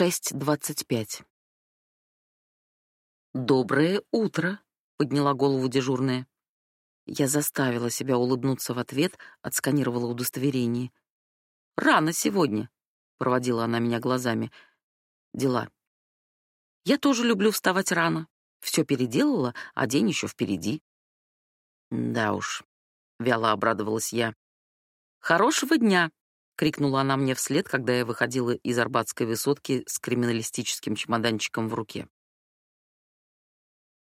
6.25. «Доброе утро», — подняла голову дежурная. Я заставила себя улыбнуться в ответ, отсканировала удостоверение. «Рано сегодня», — проводила она меня глазами. «Дела». «Я тоже люблю вставать рано. Все переделала, а день еще впереди». «Да уж», — вяло обрадовалась я. «Хорошего дня», — крикнула она мне вслед, когда я выходила из Арбатской высотки с криминалистическим чемоданчиком в руке.